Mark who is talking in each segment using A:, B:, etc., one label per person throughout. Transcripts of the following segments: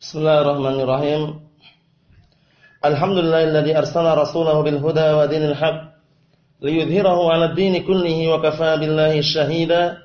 A: Bismillahirrahmanirrahim. Alhamdulillahilladzi arsala rasulahu bil huda wa dinil haq liyudhhirahu 'ala ad-din kullihi wa kafaa billahi shahida.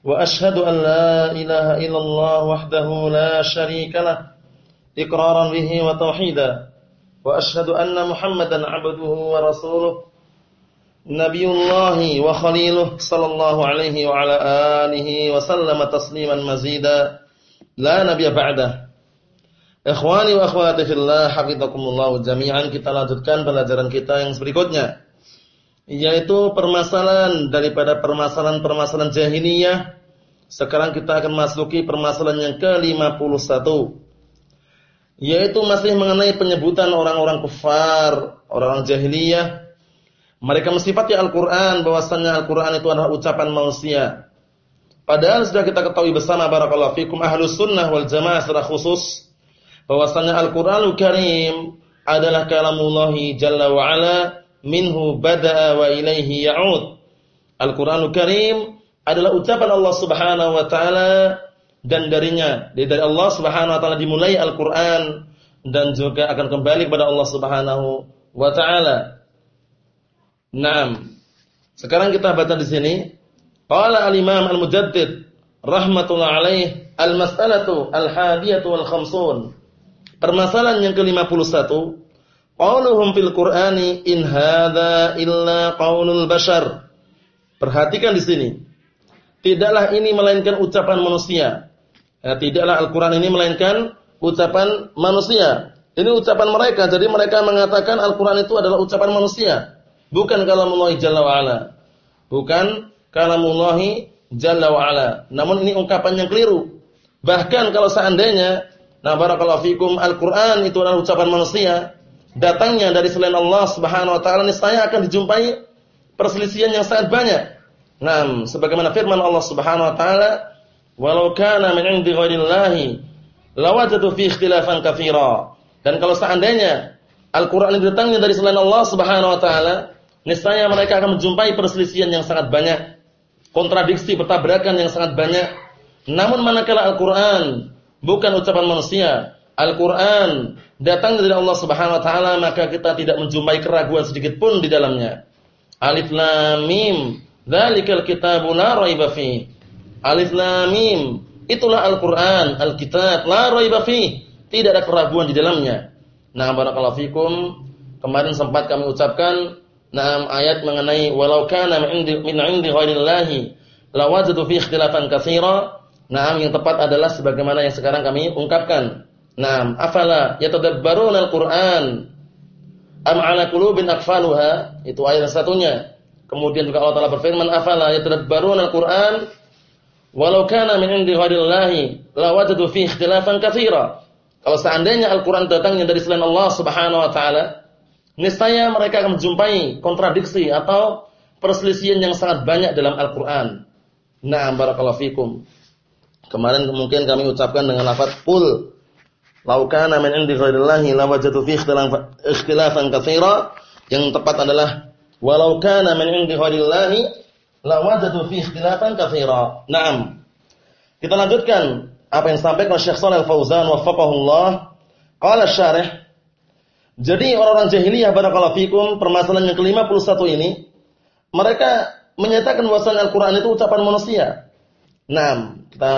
A: Wa ashhadu an la ilaha illallah wahdahu la syarika lah iqraran bihi wa tauhida. Wa ashhadu anna Muhammadan 'abduhu wa rasuluhu Nabiyullahi wa khaliluh sallallahu alaihi wa ala alihi wa sallama tasliman mazida la nabiyya ba'dah. Ikhwani wa akhwati fillah hafizakumullah jami'an kita lanjutkan pelajaran kita yang berikutnya yaitu permasalahan daripada permasalahan-permasalahan jahiliyah. Sekarang kita akan masuki permasalahan yang ke-51 yaitu masih mengenai penyebutan orang-orang kufar, orang-orang jahiliyah mereka mensifati Al-Quran bahwasannya Al-Quran itu adalah ucapan manusia. Padahal sudah kita ketahui bersama barakallahu fikum ahlus sunnah wal jamaah secara khusus bahwasannya Al-Qur'anul Karim adalah kalamullahi jalla wa ala minhu bada'a wa ilaihi ya'ud. Al-Qur'anul Karim adalah ucapan Allah Subhanahu wa taala dan darinya dari Allah Subhanahu wa taala dimulai Al-Qur'an dan juga akan kembali kepada Allah Subhanahu wa taala. Naam. Sekarang kita baca di sini. Qala al-Imam al-Mujaddid rahmatullah alaih al-mas'alatu al-hadiyatu wal khamsun. Permasalahan yang ke-51, qauluhum fil Qur'ani in hadza illa qaulul bashar. Perhatikan di sini. Tidaklah ini melainkan ucapan manusia. Ya, tidaklah Al-Qur'an ini melainkan ucapan manusia. Ini ucapan mereka. Jadi mereka mengatakan Al-Qur'an itu adalah ucapan manusia. Bukan kalamullahi jalla wa'ala. Bukan kalamullahi jalla wa'ala. Namun ini ungkapan yang keliru. Bahkan kalau seandainya, nah barakallahu fikum, Al-Quran itu adalah ucapan manusia, datangnya dari selain Allah subhanahu wa ta'ala, niscaya akan dijumpai perselisihan yang sangat banyak. Nah, sebagaimana firman Allah subhanahu wa ta'ala, walau kana min indi ghairillahi, lawajadu fi ikhtilafan kathira. Dan kalau seandainya Al-Quran itu datangnya dari selain Allah subhanahu wa ta'ala, niscaya mereka akan menjumpai perselisihan yang sangat banyak, kontradiksi, pertabrakan yang sangat banyak. Namun manakala Al-Qur'an bukan ucapan manusia, Al-Qur'an datang dari Allah Subhanahu wa taala, maka kita tidak menjumpai keraguan sedikit pun di dalamnya. Alif Lam Mim, dzalikal kitabu la raiba fi. Alif Lam Mim, itulah Al-Qur'an, Al-Kitab la raiba fi. Tidak ada keraguan di dalamnya. Nah, barakallahu fikum. Kemarin sempat kami ucapkan Naam ayat mengenai walau kana min indi ghairillahi lawajadu fi ikhtilafan katsira. Naam yang tepat adalah sebagaimana yang sekarang kami ungkapkan. Naam, afala yatadabbaruna al-Qur'an am 'ala qulubin aqfaluha? Itu ayat satunya. Kemudian juga Allah Taala berfirman, afala yatadabbaruna al-Qur'an walau kana min indi ghairillahi lawajadu fi ikhtilafan katsira. Kalau seandainya Al-Qur'an datangnya dari selain Allah Subhanahu wa taala, niscaya mereka akan menjumpai kontradiksi atau perselisihan yang sangat banyak dalam Al-Qur'an. Na'am barakallahu fikum. Kemarin mungkin kami ucapkan dengan lafaz qul law kana min indi ghairillahi lawajadu fi ikhtilafan katsira. Yang tepat adalah walau kana min indi ghairillahi lawajadu fi ikhtilafan katsira. Naam. Kita lanjutkan apa yang disampaikan Syekh Shalal Fauzan waffaqahullah. Qala syarih jadi orang-orang jahiliyah barakallahu fikum permasalahan yang ke-51 ini mereka menyatakan bahwa Al-Qur'an itu ucapan manusia. Nah, kita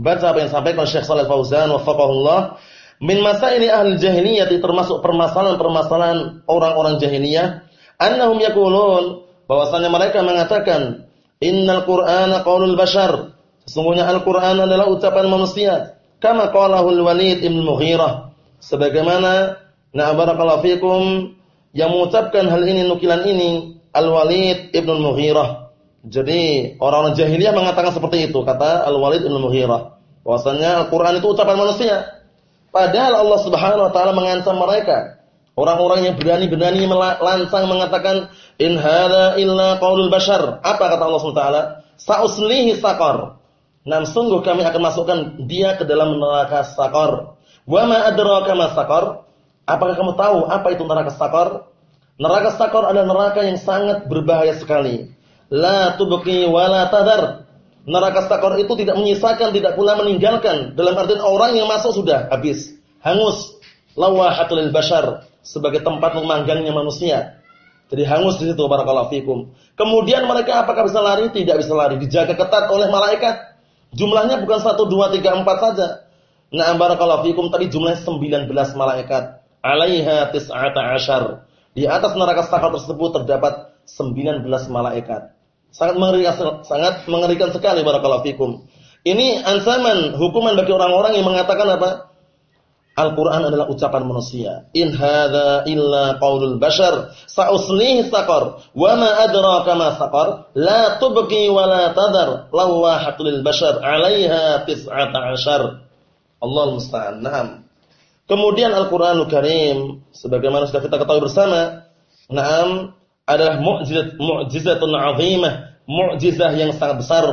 A: baca apa yang disampaikan Syekh Shalih Fauzan wafaqahullah. Min masa ini ahli jahiliyah termasuk permasalahan-permasalahan orang-orang jahiliyah annahum yaqulun bahwasanya mereka mengatakan innal qur'ana qaulul bashar. Sesungguhnya Al-Qur'an adalah ucapan manusia. Kama qalahul Walid ibn Mughirah. Sebagaimana Nah, barakallahu yang mengucapkan hal ini nukilan ini Al-Walid Ibnu Mughirah. Jadi orang-orang jahiliyah mengatakan seperti itu kata Al-Walid Ibnu Mughirah. Bahwasanya Al-Qur'an itu ucapan manusia. Padahal Allah Subhanahu wa taala mengancam mereka. Orang-orang yang berani-berani lancang mengatakan in hadza illa qaulul bashar. Apa kata Allah Subhanahu wa taala? Sa'uslihi saqar. Nam sungguh kami akan masukkan dia ke dalam neraka saqar. Wa ma adraka ma saqar? Apakah kamu tahu apa itu neraka sakar? Neraka sakar adalah neraka yang sangat berbahaya sekali. La tubqi wa la tadar. neraka sakor itu tidak menyisakan, tidak pula meninggalkan. Dalam artian orang yang masuk sudah habis, hangus. Lawahatul bashar sebagai tempat memanggangnya manusia. Jadi hangus di situ barakallahu fikum. Kemudian mereka apakah bisa lari? Tidak bisa lari, dijaga ketat oleh malaikat. Jumlahnya bukan 1 2 3 4 saja. Nah, barakallahu fikum tadi jumlahnya 19 malaikat. Alaiha tis'ata asyar. Di atas neraka sakor tersebut terdapat 19 malaikat. Sangat mengerikan, sangat mengerikan sekali barakallahu fikum. Ini ansaman hukuman bagi orang-orang yang mengatakan apa? Al-Quran adalah ucapan manusia. In hadza illa qaulul bashar. Sa'uslihi saqar. Wa ma adraka ma saqar. La tubqi wa la tadar. Lawahatul bashar. 'alaiha tis'ata 'ashar. Allah musta'an. Naam. Kemudian Al-Qur'anul Karim sebagaimana sudah kita ketahui bersama, naam adalah mukjizat mukjizatun 'azimah, mukjizah yang sangat besar.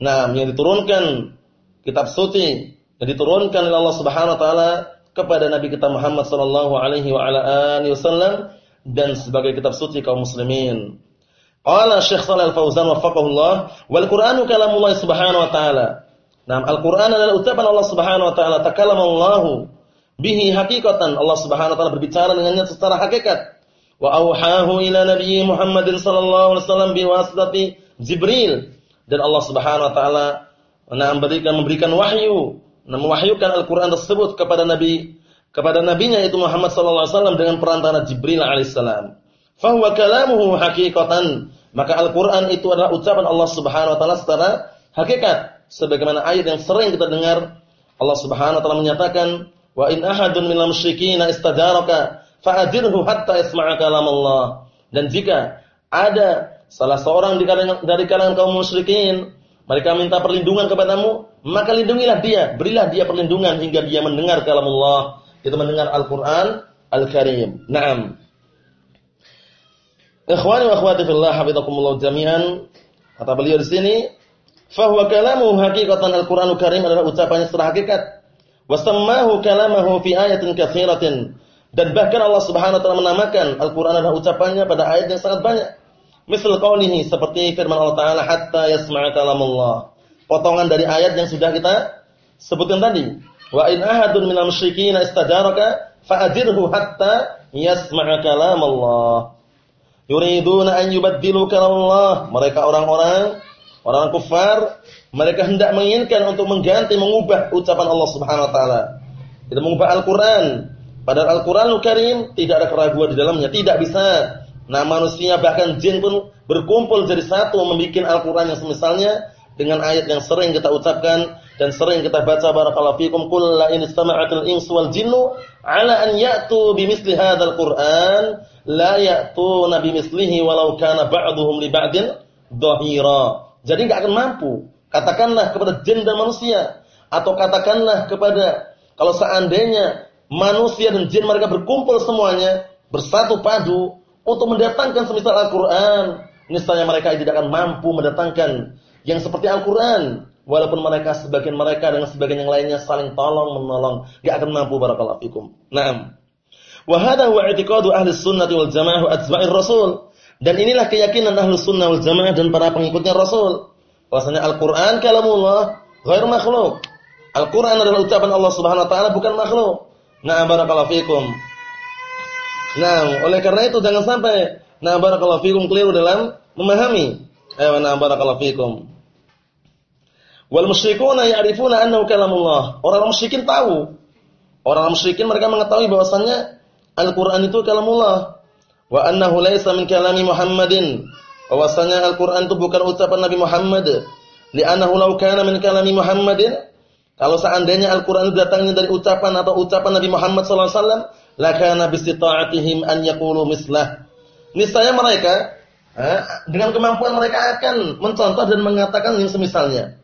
A: Naam yang diturunkan kitab suci yang diturunkan oleh Allah Subhanahu wa taala kepada Nabi kita Muhammad sallallahu alaihi wa ala alihi wasallam dan sebagai kitab suci kaum muslimin. Qala Syekh Shalal Fauzan wafaqahullah wal Qur'anu kalamullah subhanahu wa ta'ala. Nah, Al-Qur'an adalah ucapan Allah Subhanahu wa taala, takalamallahu bihi hakikatan. Allah Subhanahu wa taala berbicara dengannya secara hakikat. Wa auhahu ila nabiyyi Muhammadin sallallahu alaihi wasallam biwasitati Jibril. Dan Allah Subhanahu wa taala memberikan memberikan wahyu nah, mewahyukan Al-Qur'an tersebut kepada Nabi kepada nabinya itu Muhammad sallallahu alaihi wasallam dengan perantara Jibril alaihissalam. Fa huwa kalamuhu haqiqatan. Maka Al-Qur'an itu adalah ucapan Allah Subhanahu wa taala secara hakikat. Sebagaimana ayat yang sering kita dengar Allah Subhanahu wa taala menyatakan, "Wa in ahadun minal musyrikin istajaraka fa'adirhu hatta yasma'a kalam Allah." Dan jika ada salah seorang dari kalangan kaum musyrikin mereka minta perlindungan kepadamu, maka lindungilah dia, berilah dia perlindungan hingga dia mendengar kalam Allah, itu mendengar Al-Qur'an Al-Karim. Naam. Ikhwani wa akhwati fillah, hafizakumullah jami'an. Kata beliau di sini, fa huwa kalamu haqiqatan Al-Qur'anul Karim adalah ucapannya secara hakikat. Wa sammahu kalamahu fi ayatin katsiratin. Dan bahkan Allah Subhanahu wa taala menamakan Al-Qur'an adalah ucapannya pada ayat yang sangat banyak. Misal qawlihi seperti firman Allah Ta'ala hatta yasma'a kalamullah. Potongan dari ayat yang sudah kita sebutkan tadi. Wa in ahadun minal musyrikin istajaraka fa'ajirhu hatta yasma'a kalamullah. Yuriduna an yubaddilu kalamullah. Mereka orang-orang orang kufar mereka hendak menginginkan untuk mengganti mengubah ucapan Allah Subhanahu wa taala. Itu mengubah Al-Qur'an. Padahal Al-Qur'anul Karim tidak ada keraguan di dalamnya, tidak bisa Nah manusia bahkan jin pun berkumpul jadi satu membuat Al-Quran yang semisalnya dengan ayat yang sering kita ucapkan dan sering kita baca barakallahu fikum qul la in istama'atil insu wal jinnu ala an ya'tu bimithli hadzal Qur'an la ya'tuna bimithlihi walau kana ba'dhum li ba'din dhahira. Jadi enggak akan mampu. Katakanlah kepada jin dan manusia atau katakanlah kepada kalau seandainya manusia dan jin mereka berkumpul semuanya bersatu padu untuk mendatangkan semisal Al-Quran. Niscaya mereka tidak akan mampu mendatangkan yang seperti Al-Quran. Walaupun mereka sebagian mereka dengan sebagian yang lainnya saling tolong menolong, gak akan mampu barakallahu fikum. Naam. Wa hadha huwa i'tiqadu ahli sunnati wal jamaah rasul. Dan inilah keyakinan ahli sunnah wal jamaah dan para pengikutnya Rasul. Bahwasanya Al-Qur'an kalamullah, ghair makhluk. Al-Qur'an adalah ucapan Allah Subhanahu wa taala bukan makhluk. Nah, barakallahu fikum. Nah, oleh karena itu jangan sampai nah barakallahu fikum keliru dalam memahami. Ayo nah barakallahu fikum. Wal musyrikuna ya'rifuna annahu kalamullah. Orang musyrikin tahu. Orang musyrikin mereka mengetahui bahwasannya Al-Qur'an itu kalamullah. Wa annahu laisa min kalami Muhammadin. Bahwasanya Al-Qur'an itu bukan ucapan Nabi Muhammad. Li'annahu law kana min kalami Muhammadin kalau seandainya Al-Qur'an datangnya dari ucapan atau ucapan Nabi Muhammad wasallam lakana bistita'atihim an yaqulu mislah. Niscaya mereka eh, dengan kemampuan mereka akan mencontoh dan mengatakan yang semisalnya.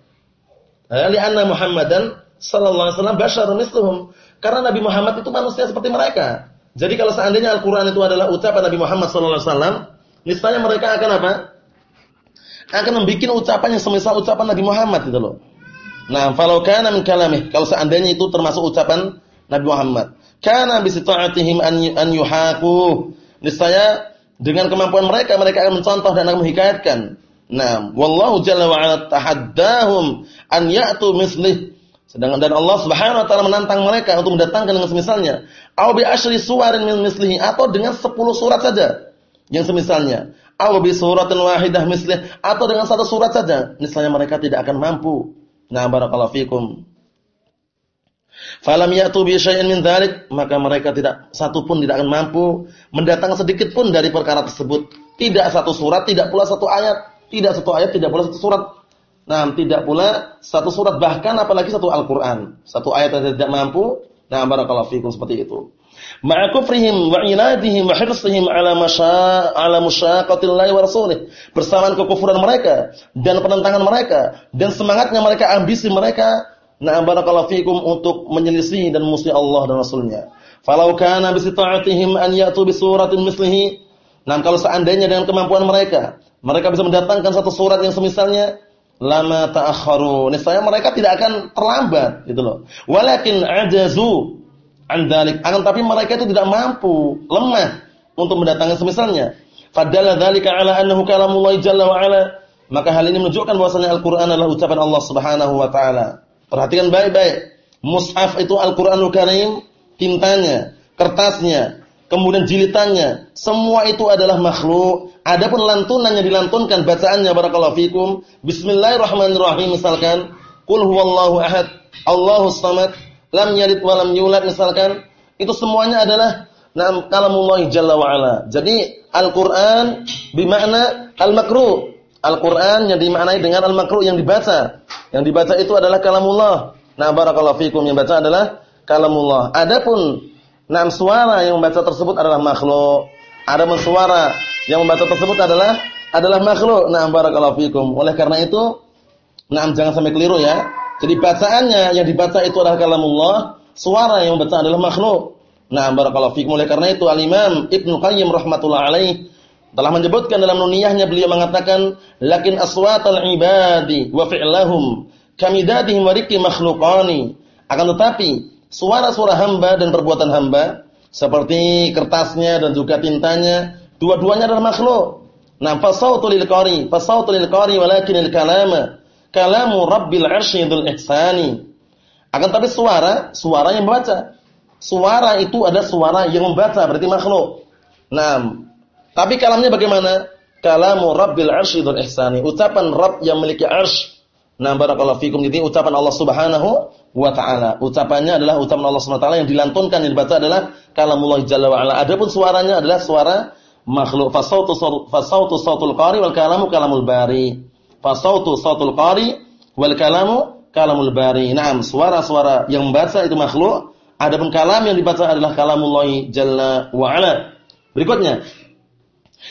A: Eh, li'anna Muhammadan sallallahu alaihi wasallam basyarun misluhum. Karena Nabi Muhammad itu manusia seperti mereka. Jadi kalau seandainya Al-Qur'an itu adalah ucapan Nabi Muhammad sallallahu alaihi wasallam, niscaya mereka akan apa? Akan membuat ucapan yang semisal ucapan Nabi Muhammad itu loh. Nah, kalau kana min kalamih, kalau seandainya itu termasuk ucapan Nabi Muhammad. Kana bisita'atihim an an yuhaku. Niscaya dengan kemampuan mereka mereka akan mencontoh dan akan menghikayatkan Nah, wallahu jalla wa ala tahaddahum an ya'tu mislih. Sedangkan dan Allah Subhanahu wa taala menantang mereka untuk mendatangkan dengan semisalnya. Aw bi asyri suwarin min mislihi atau dengan 10 surat saja yang semisalnya. Aw bi suratin wahidah mislih atau dengan satu surat saja. Misalnya mereka tidak akan mampu. Nah, barakallahu fikum. Falam ya'tu bi syai'in min dzalik, maka mereka tidak satu pun tidak akan mampu mendatangkan sedikit pun dari perkara tersebut. Tidak satu surat, tidak pula satu ayat, tidak satu ayat, tidak pula satu surat. Nah, tidak pula satu surat bahkan apalagi satu Al-Qur'an. Satu ayat yang tidak mampu. Nah, barakallahu fikum seperti itu. Ma'a kufrihim wa ala ala musyaqatillahi wa rasulih. Bersamaan kekufuran mereka dan penentangan mereka dan semangatnya mereka, ambisi mereka barakallahu fikum untuk menyelisih dan musuh Allah dan Rasulnya. Falau kana bisita'atihim an ya'tu bisuratin mislihi. Nah, kalau seandainya dengan kemampuan mereka, mereka bisa mendatangkan satu surat yang semisalnya lama ta'akharu. Niscaya mereka tidak akan terlambat gitu loh. Walakin ajazu an dzalik. Akan tapi mereka itu tidak mampu, lemah untuk mendatangkan semisalnya. Fadalla dzalika ala annahu kalamullah jalla wa ala. Maka hal ini menunjukkan bahwasanya Al-Qur'an adalah ucapan Allah Subhanahu wa taala. Perhatikan baik-baik. Mushaf itu Al-Qur'anul Karim, tintanya, kertasnya, kemudian jilitannya, semua itu adalah makhluk. Adapun lantunannya dilantunkan bacaannya barakallahu fikum. Bismillahirrahmanirrahim misalkan, qul huwallahu ahad, Allahus samad, lam yalid wa lam yulad misalkan, itu semuanya adalah Naam kalamullah jalla wa ala. Jadi Al-Qur'an bermakna al-makruh. Al-Qur'an yang dimaknai dengan al-makruh yang dibaca. Yang dibaca itu adalah kalamullah. Nah, barakallahu fikum yang baca adalah kalamullah. Adapun enam suara yang membaca tersebut adalah makhluk. Adapun suara yang membaca tersebut adalah adalah makhluk. Nah, barakallahu fikum. Oleh karena itu, nah jangan sampai keliru ya. Jadi bacaannya yang dibaca itu adalah kalamullah, suara yang membaca adalah makhluk. Nah, barakallahu fikum. Oleh karena itu Al-Imam Ibnu Qayyim rahmatullah alaih telah menyebutkan dalam nuniyahnya beliau mengatakan lakin aswatal ibadi wa fi'lahum kamidadihim wa makhluqani akan tetapi suara-suara hamba dan perbuatan hamba seperti kertasnya dan juga tintanya dua-duanya adalah makhluk nah fasautu lil qari fasautu lil qari walakin al kalama kalamu rabbil arsy dzul ihsani akan tapi suara suara yang membaca suara itu ada suara yang membaca berarti makhluk nah tapi kalamnya bagaimana? Kalamu Rabbil Arsy dzul ihsani. Ucapan Rabb yang memiliki arsy. Nah, barakallahu fikum ini ucapan Allah Subhanahu wa taala. Ucapannya adalah ucapan Allah Subhanahu wa taala yang dilantunkan yang dibaca adalah kalamullah jalla wa ala. Adapun suaranya adalah suara makhluk. Fasautu fasautu sautul qari wal kalamu kalamul bari. Fasautu sautul qari wal kalamu kalamul bari. Naam, suara-suara yang membaca itu makhluk, adapun kalam yang dibaca adalah kalamullah jalla wa ala. Berikutnya,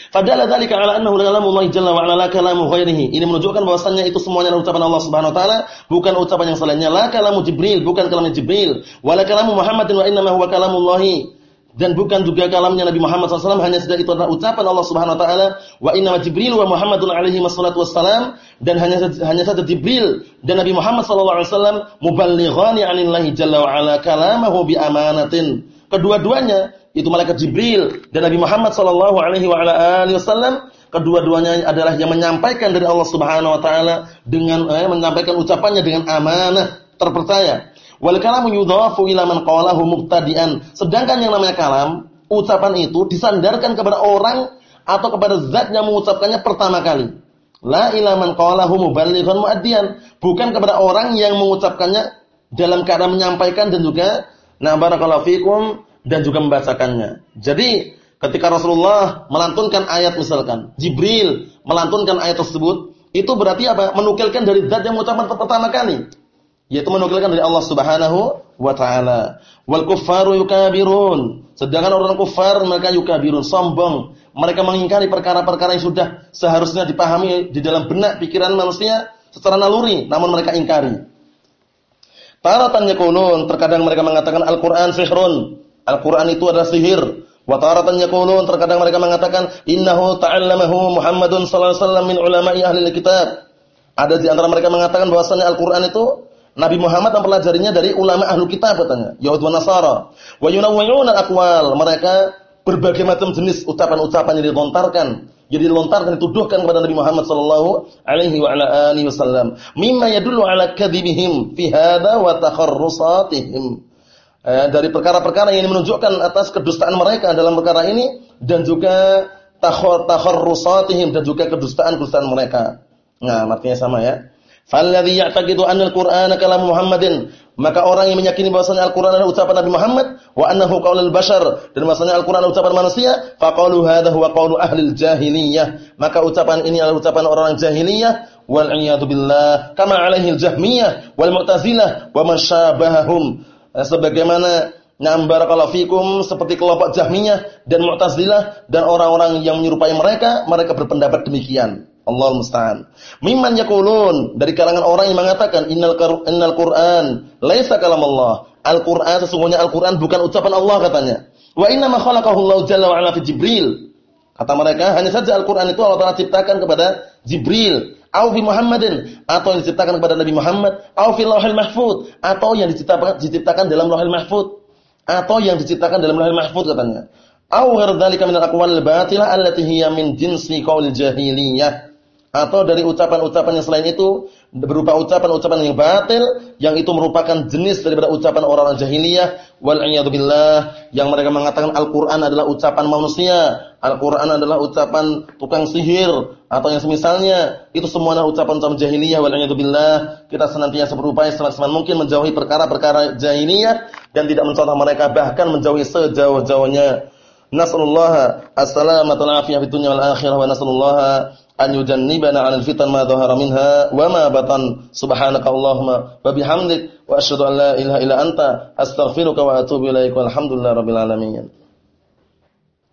A: Fadalla dzalika ala annahu kalamullah jalla wa ala la kalamu ghairihi. Ini menunjukkan bahwasannya itu semuanya adalah ucapan Allah Subhanahu wa taala, bukan ucapan yang selainnya. La kalamu Jibril, bukan kalamnya Jibril. Wala kalamu Muhammadin wa innama huwa kalamullahi. Dan bukan juga kalamnya Nabi Muhammad SAW hanya saja itu adalah ucapan Allah Subhanahu wa taala wa inna Jibril wa Muhammadun alaihi wassalam dan hanya hanya saja Jibril dan Nabi Muhammad wasallam muballighani 'anillahi jalla wa ala kalamahu bi amanatin. Kedua-duanya itu malaikat Jibril dan Nabi Muhammad wasallam kedua-duanya adalah yang menyampaikan dari Allah Subhanahu wa taala dengan eh, menyampaikan ucapannya dengan amanah terpercaya. Wal kalamu yudhafu ila man qalahu mubtadi'an. Sedangkan yang namanya kalam, ucapan itu disandarkan kepada orang atau kepada zat yang mengucapkannya pertama kali. La ila man qalahu muballighan muaddian, bukan kepada orang yang mengucapkannya dalam keadaan menyampaikan dan juga na barakallahu fikum dan juga membacakannya. Jadi ketika Rasulullah melantunkan ayat misalkan, Jibril melantunkan ayat tersebut, itu berarti apa? Menukilkan dari zat yang mengucapkan pertama kali. Yaitu menukilkan dari Allah Subhanahu wa taala. Wal kuffaru yukabirun. Sedangkan orang kufar mereka yukabirun, sombong. Mereka mengingkari perkara-perkara yang sudah seharusnya dipahami di dalam benak pikiran manusia secara naluri, namun mereka ingkari. Taratan yakunun, terkadang mereka mengatakan Al-Qur'an sihrun, Al-Quran itu adalah sihir. Wa taratan yaqulun terkadang mereka mengatakan innahu ta'allamahu Muhammadun sallallahu alaihi wasallam min ulama'i ahli kitab. Ada di antara mereka mengatakan bahwasanya Al-Qur'an itu Nabi Muhammad mempelajarinya dari ulama ahli kitab katanya, Yahudi dan Nasara. Wa yunawwi'una al-aqwal. Mereka berbagai macam jenis ucapan-ucapan yang dilontarkan Jadi lontarkan dituduhkan kepada Nabi Muhammad sallallahu alaihi wa ala alihi wasallam. Mimma yadullu ala kadhibihim fi hadha wa takharrusatihim. Eh, dari perkara-perkara yang menunjukkan atas kedustaan mereka dalam perkara ini dan juga takharrusatihim dan juga kedustaan-kedustaan mereka. Nah, artinya sama ya. Falladhi ya'taqidu anna al-Qur'ana kalam Muhammadin maka orang yang meyakini bahwasanya Al-Qur'an adalah ucapan Nabi Muhammad wa annahu qaulul bashar dan bahwasanya Al-Qur'an adalah ucapan manusia, faqalu hadha huwa qaulu ahli jahiliyah. Maka ucapan ini adalah ucapan orang jahiliyah wal iyadu billah kama alaihi al-jahmiyah wal mu'tazilah wa masyabahum. Eh, sebagaimana Nam barakallahu fikum seperti kelompok Jahmiyah dan Mu'tazilah dan orang-orang yang menyerupai mereka, mereka berpendapat demikian. Allah musta'an. Mimman yaqulun dari kalangan orang yang mengatakan innal innal Qur'an laisa kalam Allah. Al-Qur'an sesungguhnya Al-Qur'an bukan ucapan Allah katanya. Wa inna ma khalaqahu Allah jalla wa ala fi Jibril. Kata mereka hanya saja Al-Qur'an itu Allah Taala ciptakan kepada Jibril, au fi Muhammadin atau yang diciptakan kepada Nabi Muhammad, au fi Lauhil Mahfuz atau yang diciptakan diciptakan dalam Lauhil Mahfuz atau yang diciptakan dalam Lauhil Mahfuz katanya. Au ghair dzalika min al-aqwal al-batilah allati hiya min jinsi qaul jahiliyah atau dari ucapan-ucapan yang selain itu berupa ucapan-ucapan yang batil yang itu merupakan jenis daripada ucapan orang-orang jahiliyah wal billah yang mereka mengatakan Al-Qur'an adalah ucapan manusia, Al-Qur'an adalah ucapan tukang sihir atau yang semisalnya itu semua adalah ucapan-ucapan jahiliyah wal billah. Kita senantiasa berupaya semaksimal mungkin menjauhi perkara-perkara jahiliyah dan tidak mencontoh mereka bahkan menjauhi sejauh-jauhnya. Nasallallahu as-salamata wal afiyah fid dunya wal akhirah wa an yujannibana 'anil fitan ma dhahara minha wa ma batan. Subhanaka allahumma wa bihamdik wa asyhadu an la ilaha illa anta astaghfiruka wa atubu ilaik walhamdulillahi rabbil alamin